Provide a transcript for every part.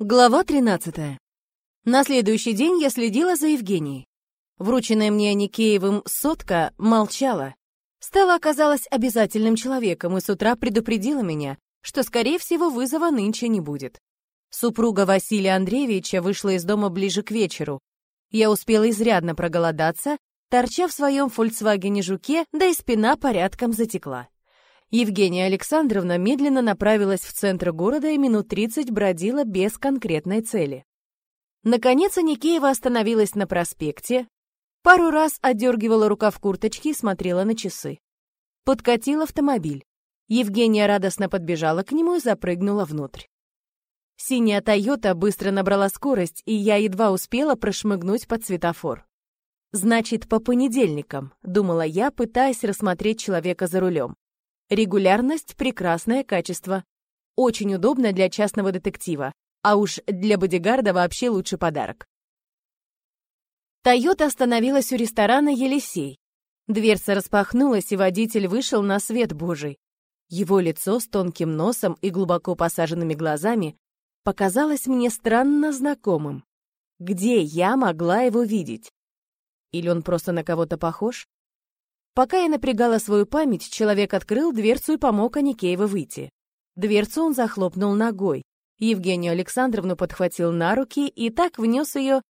Глава 13. На следующий день я следила за Евгенией. Врученная мне Никеевым сотка молчала. Стала оказалась обязательным человеком и с утра предупредила меня, что, скорее всего, вызова нынче не будет. Супруга Василия Андреевича вышла из дома ближе к вечеру. Я успела изрядно проголодаться, торча в своем «Фольксвагене-жуке», да и спина порядком затекла. Евгения Александровна медленно направилась в центр города и минут 30 бродила без конкретной цели. Наконец Аникеева остановилась на проспекте, пару раз отдергивала рукав курточки и смотрела на часы. Подкатил автомобиль. Евгения радостно подбежала к нему и запрыгнула внутрь. Синяя «Тойота» быстро набрала скорость, и я едва успела прошмыгнуть под светофор. «Значит, по понедельникам», — думала я, пытаясь рассмотреть человека за рулем. Регулярность – прекрасное качество. Очень удобно для частного детектива. А уж для бодигарда вообще лучший подарок. Тойота остановилась у ресторана «Елисей». Дверца распахнулась, и водитель вышел на свет Божий. Его лицо с тонким носом и глубоко посаженными глазами показалось мне странно знакомым. Где я могла его видеть? Или он просто на кого-то похож? Пока я напрягала свою память, человек открыл дверцу и помог Аникееву выйти. Дверцу он захлопнул ногой. Евгению Александровну подхватил на руки и так внес ее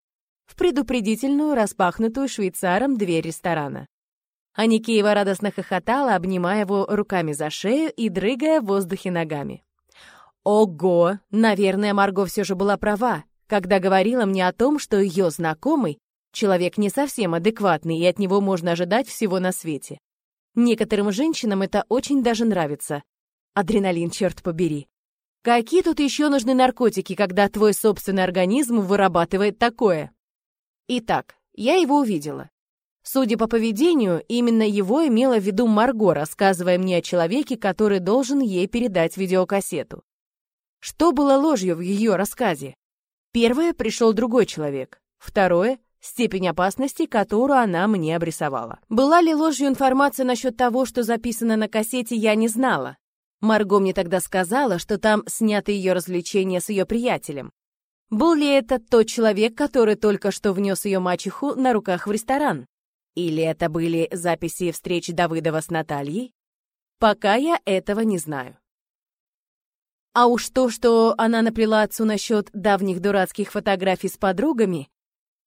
в предупредительную, распахнутую швейцаром дверь ресторана. Аникеева радостно хохотала, обнимая его руками за шею и дрыгая в воздухе ногами. Ого! Наверное, Марго все же была права, когда говорила мне о том, что ее знакомый Человек не совсем адекватный, и от него можно ожидать всего на свете. Некоторым женщинам это очень даже нравится. Адреналин, черт побери. Какие тут еще нужны наркотики, когда твой собственный организм вырабатывает такое? Итак, я его увидела. Судя по поведению, именно его имела в виду Марго, рассказывая мне о человеке, который должен ей передать видеокассету. Что было ложью в ее рассказе? Первое пришел другой человек. Второе степень опасности, которую она мне обрисовала. Была ли ложью информация насчет того, что записано на кассете, я не знала. Марго мне тогда сказала, что там сняты ее развлечения с ее приятелем. Был ли это тот человек, который только что внес ее мачеху на руках в ресторан? Или это были записи встреч Давыдова с Натальей? Пока я этого не знаю. А уж то, что она наплела отцу насчет давних дурацких фотографий с подругами,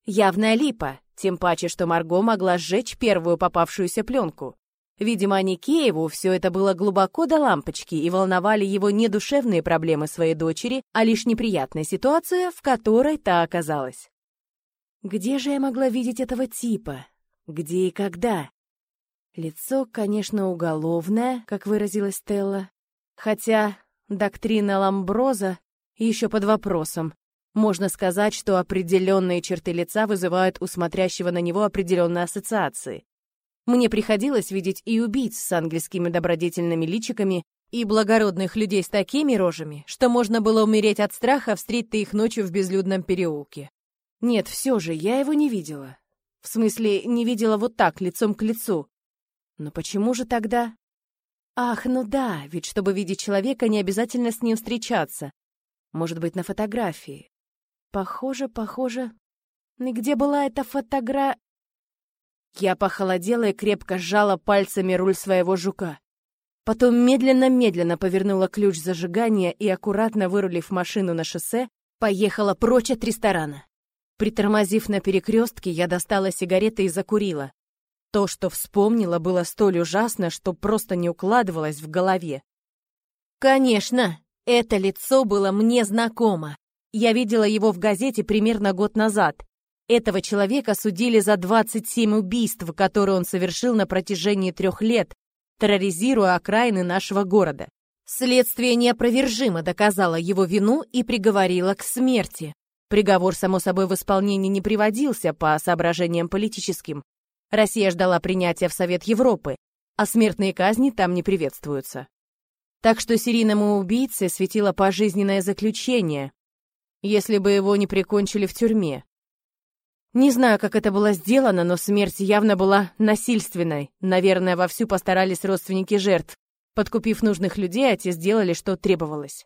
Явная липа, тем паче, что Марго могла сжечь первую попавшуюся пленку. Видимо, Аникееву все это было глубоко до лампочки и волновали его не душевные проблемы своей дочери, а лишь неприятная ситуация, в которой та оказалась. Где же я могла видеть этого типа? Где и когда? Лицо, конечно, уголовное, как выразилась Стелла. Хотя доктрина Ламброза еще под вопросом. Можно сказать, что определенные черты лица вызывают у смотрящего на него определенные ассоциации. Мне приходилось видеть и убийц с ангельскими добродетельными личиками, и благородных людей с такими рожами, что можно было умереть от страха, встретить их ночью в безлюдном переулке. Нет, все же, я его не видела. В смысле, не видела вот так, лицом к лицу. Но почему же тогда? Ах, ну да, ведь чтобы видеть человека, не обязательно с ним встречаться. Может быть, на фотографии. Похоже, похоже. И где была эта фотогра... Я похолодела и крепко сжала пальцами руль своего жука. Потом медленно-медленно повернула ключ зажигания и, аккуратно вырулив машину на шоссе, поехала прочь от ресторана. Притормозив на перекрестке, я достала сигареты и закурила. То, что вспомнила, было столь ужасно, что просто не укладывалось в голове. Конечно, это лицо было мне знакомо. Я видела его в газете примерно год назад. Этого человека судили за 27 убийств, которые он совершил на протяжении трех лет, терроризируя окраины нашего города. Следствие неопровержимо доказало его вину и приговорило к смерти. Приговор, само собой, в исполнение не приводился по соображениям политическим. Россия ждала принятия в Совет Европы, а смертные казни там не приветствуются. Так что серийному убийце светило пожизненное заключение, если бы его не прикончили в тюрьме. Не знаю, как это было сделано, но смерть явно была насильственной. Наверное, вовсю постарались родственники жертв. Подкупив нужных людей, а сделали, что требовалось.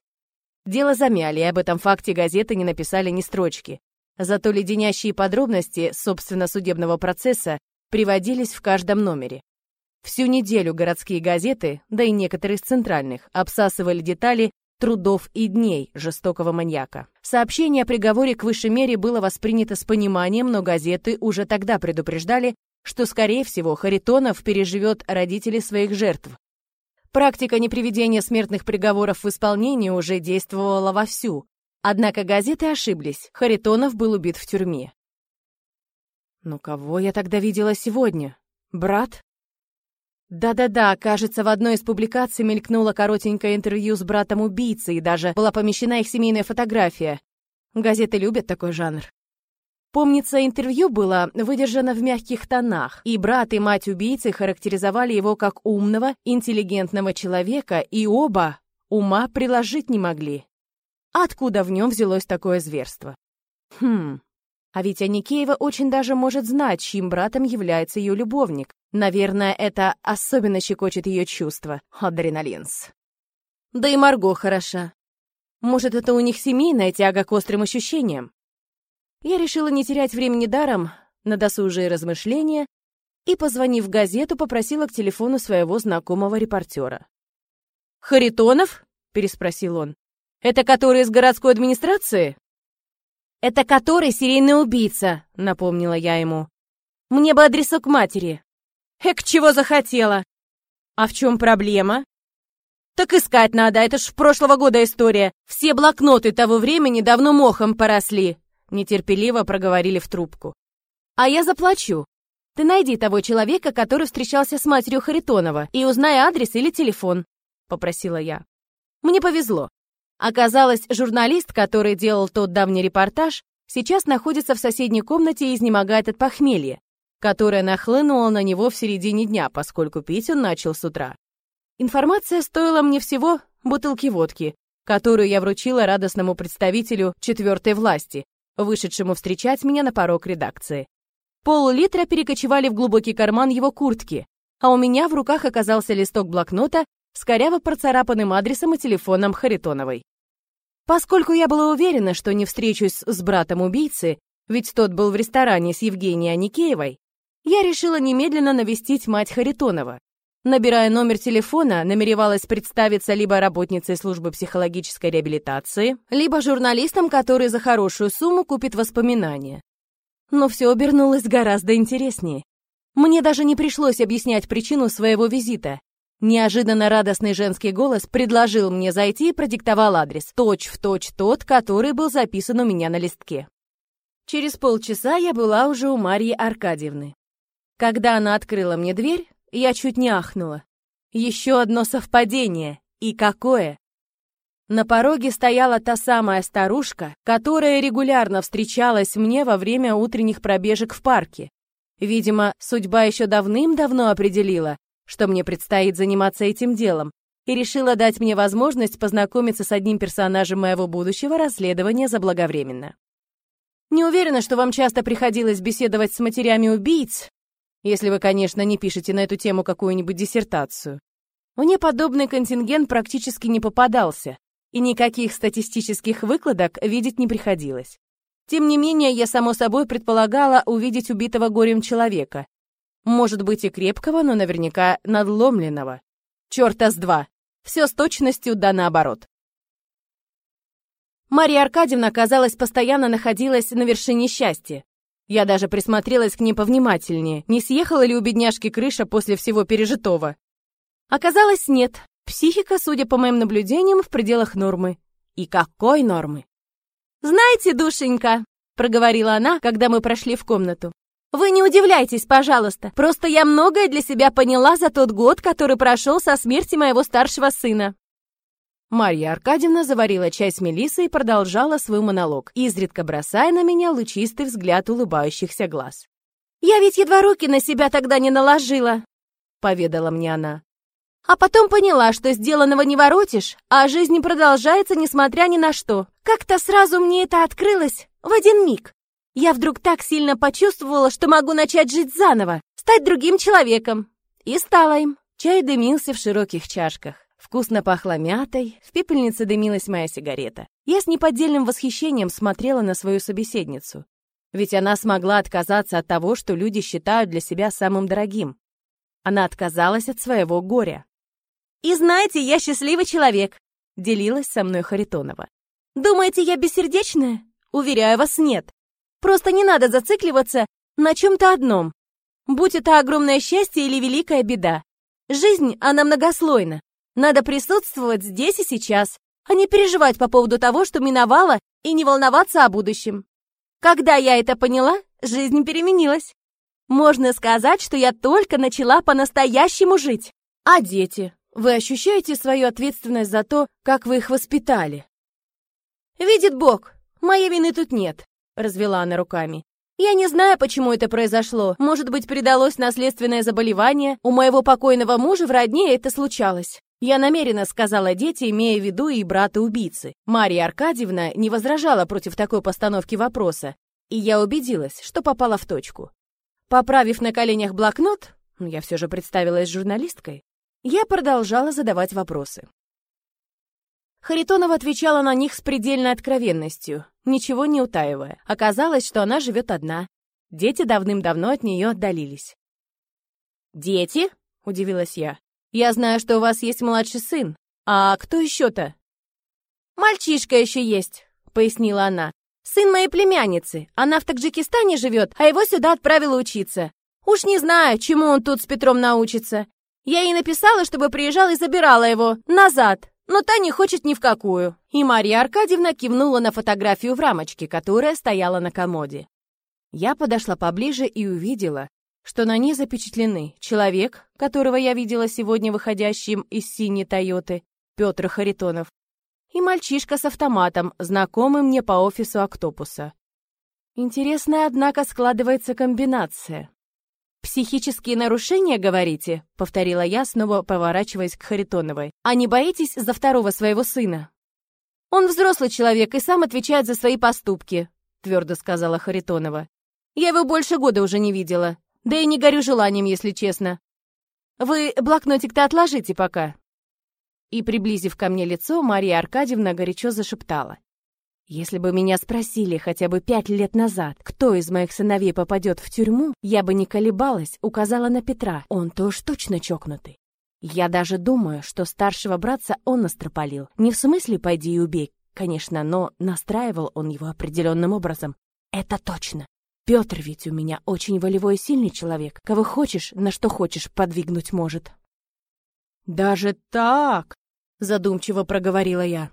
Дело замяли, и об этом факте газеты не написали ни строчки. Зато леденящие подробности, собственно, судебного процесса приводились в каждом номере. Всю неделю городские газеты, да и некоторые из центральных, обсасывали детали трудов и дней жестокого маньяка. Сообщение о приговоре к высшей мере было воспринято с пониманием, но газеты уже тогда предупреждали, что, скорее всего, Харитонов переживет родителей своих жертв. Практика неприведения смертных приговоров в исполнение уже действовала вовсю. Однако газеты ошиблись, Харитонов был убит в тюрьме. «Ну кого я тогда видела сегодня? Брат?» Да-да-да, кажется, в одной из публикаций мелькнуло коротенькое интервью с братом убийцы, и даже была помещена их семейная фотография. Газеты любят такой жанр. Помнится, интервью было выдержано в мягких тонах, и брат и мать убийцы характеризовали его как умного, интеллигентного человека, и оба ума приложить не могли. Откуда в нем взялось такое зверство? Хм, а ведь Аникеева очень даже может знать, чьим братом является ее любовник. Наверное, это особенно щекочет ее чувства. Адреналинс. Да и Марго хороша. Может, это у них семейная тяга к острым ощущениям? Я решила не терять времени даром на досужие размышления и, позвонив в газету, попросила к телефону своего знакомого репортера. «Харитонов?» — переспросил он. «Это который из городской администрации?» «Это который серийный убийца», — напомнила я ему. «Мне бы адресок матери». «Эк, чего захотела?» «А в чем проблема?» «Так искать надо, это ж прошлого года история. Все блокноты того времени давно мохом поросли», — нетерпеливо проговорили в трубку. «А я заплачу. Ты найди того человека, который встречался с матерью Харитонова, и узнай адрес или телефон», — попросила я. Мне повезло. Оказалось, журналист, который делал тот давний репортаж, сейчас находится в соседней комнате и изнемогает от похмелья, которое нахлынуло на него в середине дня, поскольку пить он начал с утра. Информация стоила мне всего бутылки водки, которую я вручила радостному представителю четвертой власти, вышедшему встречать меня на порог редакции. Пол-литра перекочевали в глубокий карман его куртки, а у меня в руках оказался листок блокнота с коряво процарапанным адресом и телефоном Харитоновой. Поскольку я была уверена, что не встречусь с братом убийцы, ведь тот был в ресторане с Евгенией Аникеевой, я решила немедленно навестить мать Харитонова. Набирая номер телефона, намеревалась представиться либо работницей службы психологической реабилитации, либо журналистом, который за хорошую сумму купит воспоминания. Но все обернулось гораздо интереснее. Мне даже не пришлось объяснять причину своего визита. Неожиданно радостный женский голос предложил мне зайти и продиктовал адрес, точь в точь тот, который был записан у меня на листке. Через полчаса я была уже у Марьи Аркадьевны. Когда она открыла мне дверь, я чуть не ахнула. Еще одно совпадение. И какое? На пороге стояла та самая старушка, которая регулярно встречалась мне во время утренних пробежек в парке. Видимо, судьба еще давным-давно определила, что мне предстоит заниматься этим делом, и решила дать мне возможность познакомиться с одним персонажем моего будущего расследования заблаговременно. Не уверена, что вам часто приходилось беседовать с матерями убийц, если вы, конечно, не пишете на эту тему какую-нибудь диссертацию. Мне подобный контингент практически не попадался, и никаких статистических выкладок видеть не приходилось. Тем не менее, я само собой предполагала увидеть убитого горем человека, может быть и крепкого, но наверняка надломленного. Чёрта с два. Все с точностью да наоборот. Мария Аркадьевна, казалось, постоянно находилась на вершине счастья. Я даже присмотрелась к ней повнимательнее, не съехала ли у бедняжки крыша после всего пережитого. Оказалось, нет. Психика, судя по моим наблюдениям, в пределах нормы. И какой нормы? «Знаете, душенька», — проговорила она, когда мы прошли в комнату, вы не удивляйтесь, пожалуйста. Просто я многое для себя поняла за тот год, который прошел со смерти моего старшего сына. Марья Аркадьевна заварила чай с Мелиссой и продолжала свой монолог, изредка бросая на меня лучистый взгляд улыбающихся глаз. «Я ведь едва руки на себя тогда не наложила», — поведала мне она. А потом поняла, что сделанного не воротишь, а жизнь продолжается, несмотря ни на что. Как-то сразу мне это открылось в один миг. Я вдруг так сильно почувствовала, что могу начать жить заново, стать другим человеком. И стала им. Чай дымился в широких чашках. Вкусно пахло мятой, в пепельнице дымилась моя сигарета. Я с неподдельным восхищением смотрела на свою собеседницу. Ведь она смогла отказаться от того, что люди считают для себя самым дорогим. Она отказалась от своего горя. «И знаете, я счастливый человек», — делилась со мной Харитонова. «Думаете, я бессердечная? Уверяю вас, нет. Просто не надо зацикливаться на чем-то одном. Будь это огромное счастье или великая беда. Жизнь, она многослойна. Надо присутствовать здесь и сейчас, а не переживать по поводу того, что миновало, и не волноваться о будущем. Когда я это поняла, жизнь переменилась. Можно сказать, что я только начала по-настоящему жить. А дети? Вы ощущаете свою ответственность за то, как вы их воспитали? Видит Бог, моей вины тут нет, развела она руками. Я не знаю, почему это произошло. Может быть, передалось наследственное заболевание. У моего покойного мужа в родне это случалось. Я намеренно сказала дети, имея в виду и брата-убийцы. Мария Аркадьевна не возражала против такой постановки вопроса, и я убедилась, что попала в точку. Поправив на коленях блокнот, я все же представилась журналисткой, я продолжала задавать вопросы. Харитонова отвечала на них с предельной откровенностью, ничего не утаивая. Оказалось, что она живет одна. Дети давным-давно от нее отдалились. «Дети?» — удивилась я. Я знаю, что у вас есть младший сын. А кто еще-то?» «Мальчишка еще есть», — пояснила она. «Сын моей племянницы. Она в Таджикистане живет, а его сюда отправила учиться. Уж не знаю, чему он тут с Петром научится. Я ей написала, чтобы приезжала и забирала его назад, но та не хочет ни в какую». И Мария Аркадьевна кивнула на фотографию в рамочке, которая стояла на комоде. Я подошла поближе и увидела, что на ней запечатлены человек, которого я видела сегодня выходящим из синей Тойоты, Петр Харитонов, и мальчишка с автоматом, знакомый мне по офису Октопуса. Интересная, однако, складывается комбинация. «Психические нарушения, говорите?» — повторила я, снова поворачиваясь к Харитоновой. «А не боитесь за второго своего сына?» «Он взрослый человек и сам отвечает за свои поступки», — твердо сказала Харитонова. «Я его больше года уже не видела. Да и не горю желанием, если честно. Вы блокнотик-то отложите пока. И, приблизив ко мне лицо, Мария Аркадьевна горячо зашептала. Если бы меня спросили хотя бы пять лет назад, кто из моих сыновей попадет в тюрьму, я бы не колебалась, указала на Петра. Он-то уж точно чокнутый. Я даже думаю, что старшего братца он настропалил. Не в смысле «пойди и убей», конечно, но настраивал он его определенным образом. Это точно. Петр ведь у меня очень волевой и сильный человек. Кого хочешь, на что хочешь, подвигнуть может. Даже так, задумчиво проговорила я.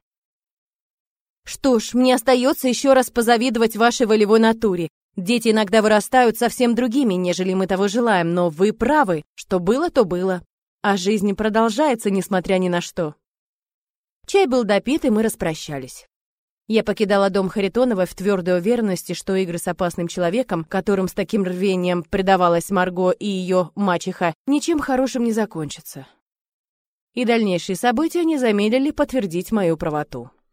Что ж, мне остается еще раз позавидовать вашей волевой натуре. Дети иногда вырастают совсем другими, нежели мы того желаем, но вы правы, что было, то было. А жизнь продолжается, несмотря ни на что. Чай был допит, и мы распрощались. Я покидала дом Харитоновой в твердой уверенности, что игры с опасным человеком, которым с таким рвением предавалась Марго и ее мачеха, ничем хорошим не закончатся. И дальнейшие события не замедлили подтвердить мою правоту.